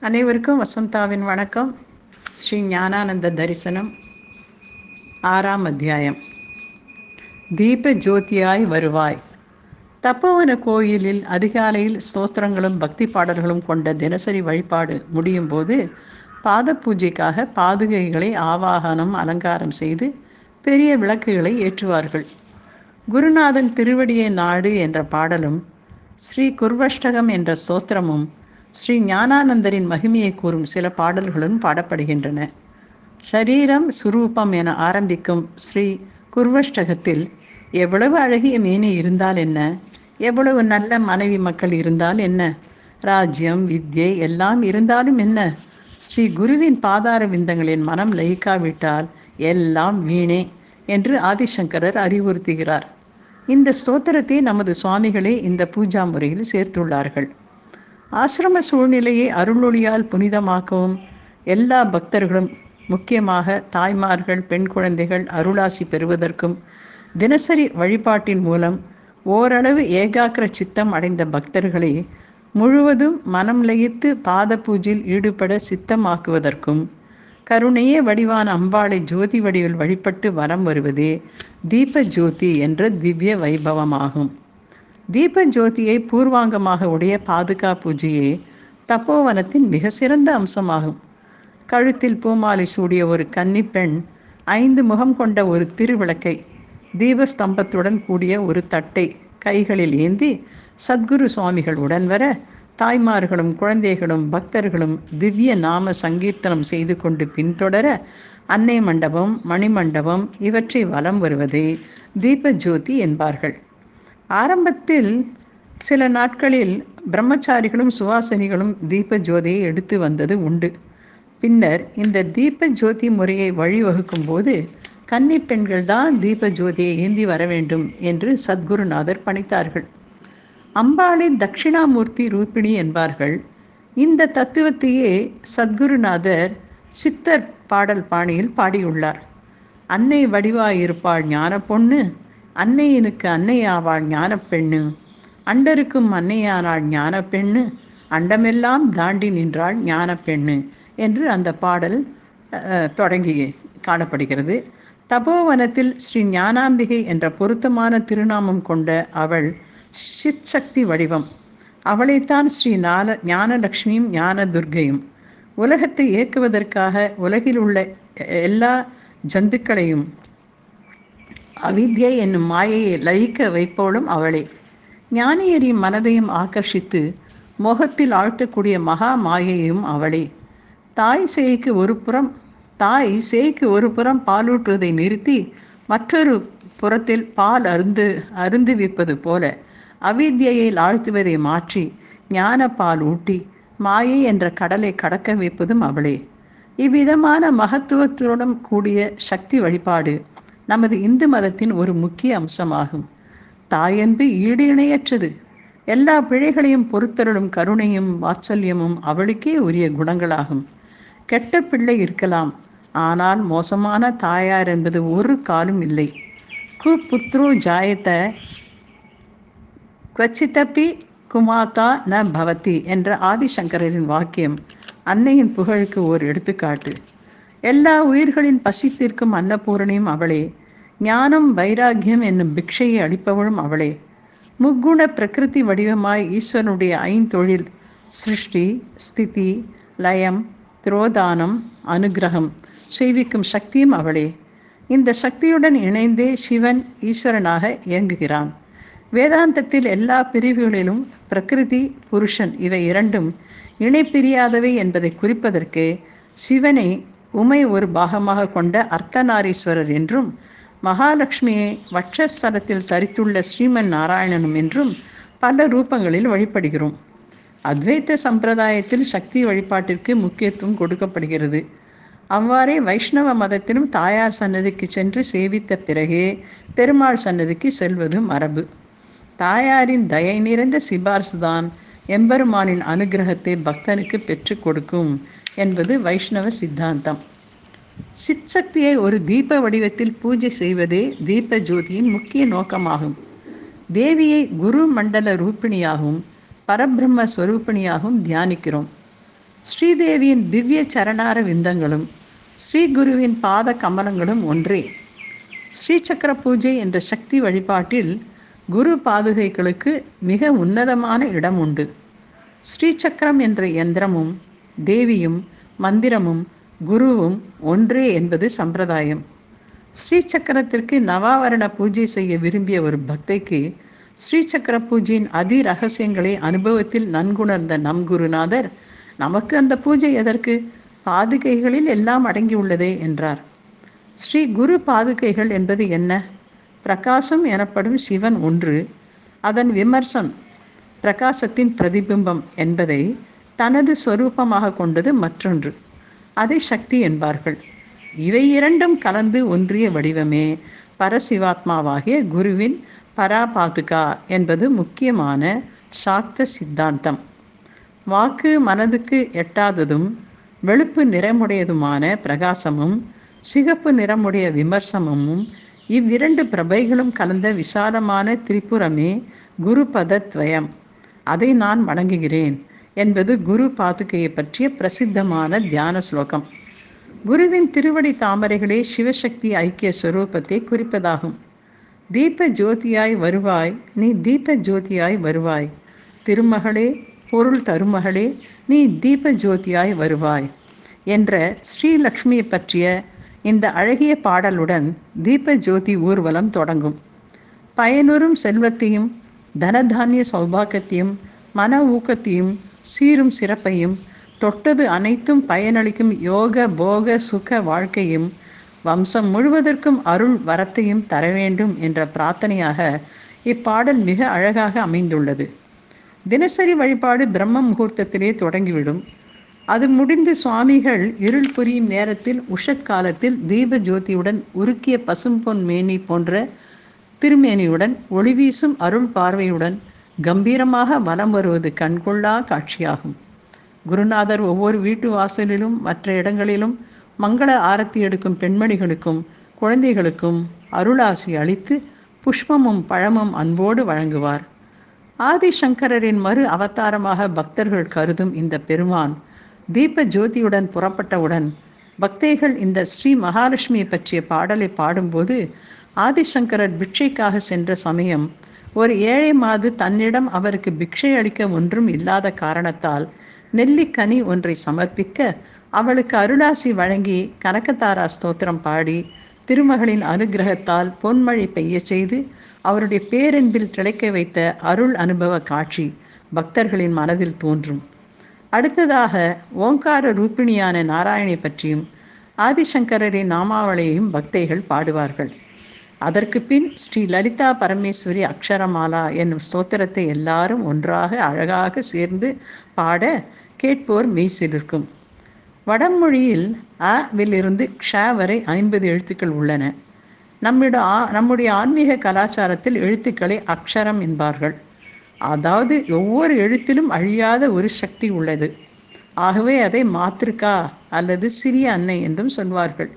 அனைவருக்கும் வசந்தாவின் வணக்கம். ஸ்ரீ ஞானானந்த தரிசனம் ஆறாம் அத்தியாயம். தீப ஜோதியாய் வருவாய். தப்போவன கோயிலில் அதிகாலையில் ஸ்தோத்திரங்களும் பக்தி பாடல்களும் கொண்ட தினசரி வழிபாடு முடியும் போது பாத பூஜைக்காக பாதுகைகளை ஆவாகனம் அலங்காரம் செய்து பெரிய விளக்குகளை ஏற்றுவார்கள். குருநாதன் திருவடியை நாடு என்ற பாடலும் ஸ்ரீ குர்வஷ்டகம் என்ற ஸ்தோத்திரமும் ஸ்ரீ ஞானானந்தரின் மகிமையை கூறும் சில பாடல்களும் பாடப்படுகின்றன. ஷரீரம் சுரூபம் என ஆரம்பிக்கும் ஸ்ரீ குர்வஷ்டகத்தில் எவ்வளவு அழகிய மேனி இருந்தால் என்ன? எவ்வளவு நல்ல மனைவி மக்கள் இருந்தால் என்ன? ராஜ்யம் வித்யை எல்லாம் இருந்தாலும் என்ன ஸ்ரீ குருவின் பாதார விந்தங்களின் மனம் லயிக்காவிட்டால் எல்லாம் வீணே என்று ஆதிசங்கரர் அறிவுறுத்துகிறார். இந்த ஸ்தோத்திரத்தை நமது சுவாமிகளே இந்த பூஜா முறையில் சேர்த்துள்ளார்கள். ஆசிரம சூழ்நிலையை அருளொளியால் புனிதமாக்கவும் எல்லா பக்தர்களும் முக்கியமாக தாய்மார்கள் பெண் குழந்தைகள் அருளாசி பெறுவதற்கும் தினசரி வழிபாட்டின் மூலம் ஓரளவு ஏகாக்கிர சித்தம் அடைந்த பக்தர்களை முழுவதும் மனம் லயித்து பாத பூஜையில் ஈடுபட சித்தமாக்குவதற்கும் கருணையே வடிவான அம்பாளை ஜோதி வடிவில் வழிபட்டு வரம் வருவதே தீப ஜோதி என்ற திவ்ய வைபவமாகும். தீபஜோதியை பூர்வாங்கமாக உடைய பாதுகா பூஜையே தப்போவனத்தின் மிக சிறந்த அம்சமாகும். கழுத்தில் பூமாலை சூடிய ஒரு கன்னிப்பெண் ஐந்து முகம் கொண்ட ஒரு திருவிளக்கை தீபஸ்தம்பத்துடன் கூடிய ஒரு தட்டை கைகளில் ஏந்தி சத்குரு சுவாமிகள் உடன் வர தாய்மார்களும் குழந்தைகளும் பக்தர்களும் திவ்ய நாம சங்கீர்த்தனம் செய்து கொண்டு பின்தொடர அன்னை மண்டபம் மணிமண்டபம் இவற்றை வலம் வருவதே தீப ஜோதி என்பார்கள். ஆரம்பத்தில் சில நாட்களில் பிரம்மச்சாரிகளும் சுவாசனிகளும் தீப ஜோதியை எடுத்து வந்தது உண்டு. பின்னர் இந்த தீப ஜோதி முறையை வழிவகுக்கும் போது கன்னி பெண்கள் தான் தீப ஜோதியை ஏந்தி வர வேண்டும் என்று சத்குருநாதர் பணித்தார்கள். அம்பாளை தட்சிணாமூர்த்தி ரூபிணி என்பார்கள். இந்த தத்துவத்தையே சத்குருநாதர் சித்தர் பாடல் பாணியில் பாடியுள்ளார். அன்னை வடிவாயிருப்பாள் ஞான பொண்ணு அன்னையனுக்கு அன்னையாவாள் ஞான பெண்ணு அண்டருக்கும் அன்னையானாள் ஞான பெண்ணு அண்டமெல்லாம் தாண்டி நின்றாள் ஞான பெண்ணு என்று அந்த பாடல் தொடங்கி காணப்படுகிறது. தபோவனத்தில் ஸ்ரீ ஞானாம்பிகை என்ற பொருத்தமான திருநாமம் கொண்ட அவள் சித் சக்தி வடிவம். அவளைத்தான் ஸ்ரீ ஞான ஞானலக்ஷ்மியும் ஞான துர்கையும் உலகத்தை இயக்குவதற்காக உலகில் உள்ள எல்லா ஜந்துக்களையும் அவித்யை என்னும் மாயையை லயிக்க வைப்பவளும் அவளே. ஞானியரின் மனதையும் ஆக்கர்ஷித்து மோகத்தில் ஆழ்த்தக்கூடிய மகா மாயையும் அவளே. தாய் சேய்க்கு ஒரு புறம் தாய் சேய்க்கு ஒரு புறம் பாலூட்டுவதை நிறுத்தி மற்றொரு புறத்தில் பால் அருந்து அருந்துவிப்பது போல அவித்யை ஆழ்த்துவதை மாற்றி ஞான பால் ஊட்டி மாயை என்ற கடலை கடக்க வைப்பதும் அவளே. இவ்விதமான மகத்துவத்துடன் கூடிய சக்தி வழிபாடு நமது இந்து மதத்தின் ஒரு முக்கிய அம்சமாகும். தாயன்பு ஈடு இணையற்றது எல்லா பிழைகளையும் பொறுத்தருளும் கருணையும் வாத்சல்யமும் அவளுக்கே உரிய குணங்களாகும். கெட்ட பிள்ளை இருக்கலாம். ஆனால் மோசமான தாயார் என்பது ஒரு காலும் இல்லை. கு புத்ரு ஜாயத்த குவச்சித்தப்பி குமாதா ந பவதி என்ற ஆதிசங்கரின் வாக்கியம் அன்னையின் புகழுக்கு ஓர் எடுத்துக்காட்டு. எல்லா உயிர்களின் பசி தீர்க்கும் அன்னபூரணியும் அவளே. ஞானம் வைராகியம் என்னும் பிக்ஷையை அளிப்பவளும் அவளே. முக்குண பிரகிருதி வடிவமாய் ஈஸ்வரனுடைய ஐந்தொழில் சிருஷ்டி ஸ்திதி லயம் திரோதானம் அனுகிரகம் செய்விக்கும் சக்தியும் அவளே. இந்த சக்தியுடன் இணைந்தே சிவன் ஈஸ்வரனாக இயங்குகிறான். வேதாந்தத்தில் எல்லா பிரிவுகளிலும் பிரகிருதி புருஷன் இவை இரண்டும் இணை பிரியாதவை என்பதை குறிப்பதற்கு சிவனை உமை ஒரு பாகமாக கொண்ட அர்த்தநாரீஸ்வரர் என்றும் மகாலட்சுமியை வட்சஸ்தலத்தில் தரித்துள்ள ஸ்ரீமன் நாராயணனும் என்றும் பல ரூபங்களில் வழிபடுகிறோம். அத்வைத்த சம்பிரதாயத்தில் சக்தி வழிபாட்டிற்கு முக்கியத்துவம் கொடுக்கப்படுகிறது. அவ்வாறே வைஷ்ணவ மதத்திலும் தாயார் சன்னதிக்கு சென்று சேவித்த பிறகே பெருமாள் சன்னதிக்கு செல்வது மரபு. தாயாரின் தயை நிறைந்த சிபார்சுதான் எம்பெருமானின் அனுகிரகத்தை பக்தனுக்கு பெற்றுக் கொடுக்கும் என்பது வைஷ்ணவ சித்தாந்தம். சித் சக்தியை ஒரு தீப வடிவத்தில் பூஜை செய்வதே தீப ஜோதியின் முக்கிய நோக்கமாகும். தேவியை குரு மண்டல ரூபிணியாகவும் பரபிரம்ம ஸ்வரூபிணியாகவும் தியானிக்கிறோம். ஸ்ரீதேவியின் திவ்ய சரணார விந்தங்களும் ஸ்ரீ குருவின் பாத கமலங்களும் ஒன்றே. ஸ்ரீசக்கர பூஜை என்ற சக்தி வழிபாட்டில் குரு பாதுகைகளுக்கு மிக உன்னதமான இடம் உண்டு. ஸ்ரீசக்கரம் என்ற யந்திரமும் தேவியும் மந்திரமும் குருவும் ஒன்றே என்பது சம்பிரதாயம். ஸ்ரீசக்கரத்திற்கு நவாவரண பூஜை செய்ய விரும்பிய ஒரு பக்தைக்கு ஸ்ரீசக்கர பூஜையின் அதி ரகசியங்களை அனுபவத்தில் நன்குணர்ந்த நம் குருநாதர் நமக்கு அந்த பூஜை எதற்கு? பாதுகைகளில் எல்லாம் அடங்கியுள்ளதே என்றார். ஸ்ரீ குரு பாதுகைகள் என்பது என்ன? பிரகாசம் எனப்படும் சிவன் ஒன்று அதன் விமர்சம் பிரகாசத்தின் பிரதிபிம்பம் என்பதை தனது சொரூபமாக கொண்டது மற்றொன்று. அதை சக்தி என்பார்கள். இவை இரண்டும் கலந்து ஒன்றிய வடிவமே. பரசிவாத்மாவாகிய குருவின் பராபாதுகா என்பது முக்கியமான சாக்த சித்தாந்தம். வாக்கு மனதுக்கு எட்டாததும் வெளுப்பு நிறமுடையதுமான பிரகாசமும் சிகப்பு நிறமுடைய விமர்சனமும் இவ்விரண்டு பிரபைகளும் கலந்த விசாலமான திரிபுரமே குருபதத்வயம். அதை நான் வணங்குகிறேன். என்பது குரு பாதுகையை பற்றிய பிரசித்தமான தியான ஸ்லோகம். குருவின் திருவடி தாமரைகளே சிவசக்தி ஐக்கிய ஸ்வரூபத்தை குறிப்பதாகும். தீப ஜோதியாய் வருவாய் நீ தீப ஜோதியாய் வருவாய். திருமகளே பொருள் தருமகளே நீ தீப ஜோதியாய் வருவாய் என்ற ஸ்ரீலக்ஷ்மியை பற்றிய இந்த அழகிய பாடலுடன் தீப ஜோதி ஊர்வலம் தொடங்கும். பயனுறும் செல்வத்தையும் தனதானிய சௌபாக்கத்தையும் மன ஊக்கத்தையும் சீரும் சிறப்பையும் தொட்டது அனைத்தும் பயனளிக்கும் யோக போக சுக வாழ்க்கையும் வம்சம் முழுவதற்கும் அருள் வரத்தையும் தர வேண்டும் என்ற பிரார்த்தனையாக இப்பாடல் மிக அழகாக அமைந்துள்ளது. தினசரி வழிபாடு பிரம்ம முகூர்த்தத்திலே தொடங்கிவிடும். அது முடிந்து சுவாமிகள் இருள் புரியும் நேரத்தில் உஷத் காலத்தில் தீப ஜோதியுடன் உருக்கிய பசும்பொன் மேனி போன்ற திருமேனியுடன் ஒளிவீசும் அருள் பார்வையுடன் கம்பீரமாக வலம் வருவது கண்கொள்ளா காட்சியாகும். குருநாதர் ஒவ்வொரு வீட்டு வாசலிலும் மற்ற இடங்களிலும் மங்கள ஆரத்தி எடுக்கும் பெண்மணிகளுக்கும் குழந்தைகளுக்கும் அருளாசி அளித்து புஷ்பமும் பழமும் அன்போடு வழங்குவார். ஆதிசங்கரரின் மறு அவதாரமாக பக்தர்கள் கருதும் இந்த பெருமான் தீப ஜோதியுடன் புறப்பட்டவுடன் பக்தைகள் இந்த ஸ்ரீ மகாலட்சுமியை பற்றிய பாடலை பாடும்போது ஆதிசங்கரர் பிட்சைக்காக சென்ற சமயம் ஒரு ஏழை மாது தன்னிடம் அவருக்கு பிக்ஷை அளிக்க ஒன்றும் இல்லாத காரணத்தால் நெல்லிக்கனி ஒன்றை சமர்ப்பிக்க அவளுக்கு அருளாசி வழங்கி கனகதாரா ஸ்தோத்திரம் பாடி திருமகளின் அனுகிரகத்தால் பொன்மழை பெய்ய செய்து அவருடைய பேரன்பில் திளைக்க வைத்த அருள் அனுபவ காட்சி பக்தர்களின் மனதில் தோன்றும். அடுத்ததாக ஓங்கார ரூபிணியான நாராயணை பற்றியும் ஆதிசங்கரரின் நாமாவளியையும் பக்தைகள் பாடுவார்கள். அதற்கு பின் ஸ்ரீ லலிதா பரமேஸ்வரி அக்ஷரமாலா என்னும் ஸ்தோத்திரத்தை எல்லாரும் ஒன்றாக அழகாக சேர்ந்து பாட கேட்போர் மெய்சிலிருக்கும். வடமொழியில் அ விலிருந்து க்ஷ வரை ஐம்பது எழுத்துக்கள் உள்ளன. நம்மிட நம்முடைய ஆன்மீக கலாச்சாரத்தில் எழுத்துக்களை அக்ஷரம் என்பார்கள். அதாவது ஒவ்வொரு எழுத்திலும் அழியாத ஒரு சக்தி உள்ளது. ஆகவே அதை மாத்திருக்கா அல்லது சிறிய அன்னை என்றும் சொல்வார்கள்.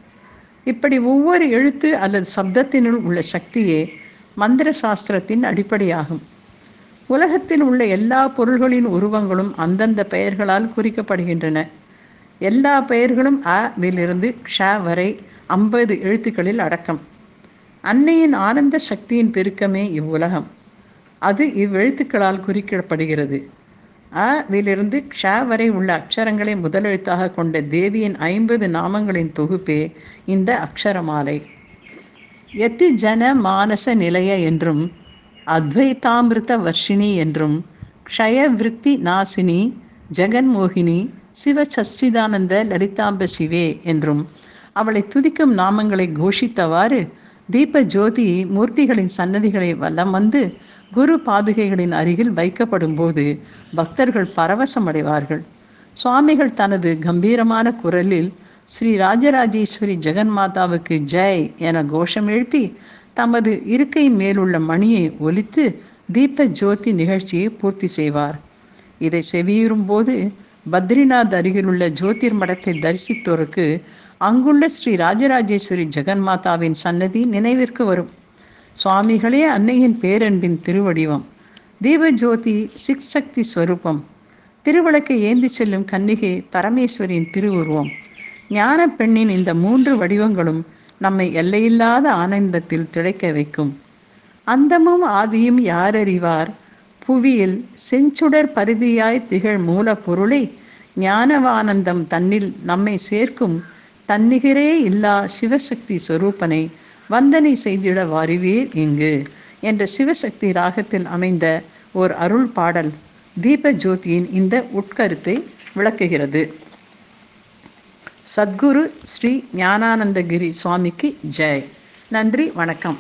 இப்படி ஒவ்வொரு எழுத்து அல்லது சப்தத்தினுள் உள்ள சக்தியே மந்திர சாஸ்திரத்தின் அடிப்படையாகும். உலகத்தில் உள்ள எல்லா பொருள்களின் உருவங்களும் அந்தந்த பெயர்களால் குறிக்கப்படுகின்றன. எல்லா பெயர்களும் அ விலிருந்து க்ஷ வரை ஐம்பது எழுத்துக்களில் அடக்கம். அன்னையின் ஆனந்த சக்தியின் பெருக்கமே இவ்வுலகம். அது இவ்வெழுத்துக்களால் குறிக்கப்படுகிறது. அ விலிருந்து க்ஷ வரை உள்ள அக்ஷரங்களை முதலெழுத்தாக கொண்ட தேவியின் ஐம்பது நாமங்களின் தொகுப்பே இந்த அக்ஷரமாலை. எத்தி ஜன மானச நிலைய என்றும் அத்வைதாமிருத வர்ஷினி என்றும் க்ஷய விருத்தி நாசினி ஜெகன்மோகினி சிவ சச்சிதானந்த லலிதாம்ப சிவே என்றும் அவளை துதிக்கும் நாமங்களை கோஷித்தவாறு தீப ஜோதி மூர்த்திகளின் சன்னதிகளை வலம் வந்து குரு பாதுகைகளின் அருகில் வைக்கப்படும் போது பக்தர்கள் பரவசமடைவார்கள் சுவாமிகள் தனது கம்பீரமான குரலில் ஸ்ரீ ராஜராஜேஸ்வரி ஜெகன்மாதாவுக்கு ஜெய் என கோஷம் எழுப்பி தமது இருக்கையின் மேலுள்ள மணியை ஒலித்து தீப ஜோதி நிகழ்ச்சியை பூர்த்தி செய்வார். இதை செவியுறும் போது பத்ரிநாத் அருகிலுள்ள ஜோதிர் மடத்தை தரிசித்தோருக்கு அங்குள்ள ஸ்ரீ ராஜராஜேஸ்வரி ஜெகன்மாதாவின் சன்னதி நினைவிற்கு வரும். சுவாமிகளே அன்னையின் பேரன்பின் திருவடிவம். தீபஜோதி சிக்சக்தி ஸ்வரூபம். திருவிளக்கை ஏந்தி செல்லும் கன்னிகை பரமேஸ்வரியின் திருவுருவம். ஞான பெண்ணின் இந்த மூன்று வடிவங்களும் நம்மை எல்லையில்லாத ஆனந்தத்தில் திளைக்க வைக்கும். அந்தமும் ஆதியும் யாரறிவார்? புவியில் செஞ்சுடர் பரிதியாய் திகழ் மூலப்பொருளை ஞானவானந்தம் தன்னில் நம்மை சேர்க்கும் தன்னிகரே இல்லா சிவசக்தி சொரூபனை வந்தனை செய்திட வாரிவீர் இங்கு என்ற சிவசக்தி ராகத்தில் அமைந்த ஓர் அருள் பாடல் தீப ஜோதியின் இந்த உட்கருத்தை விளக்குகிறது. சத்குரு ஸ்ரீ ஞானானந்தகிரி சுவாமிக்கு ஜெய். நன்றி வணக்கம்.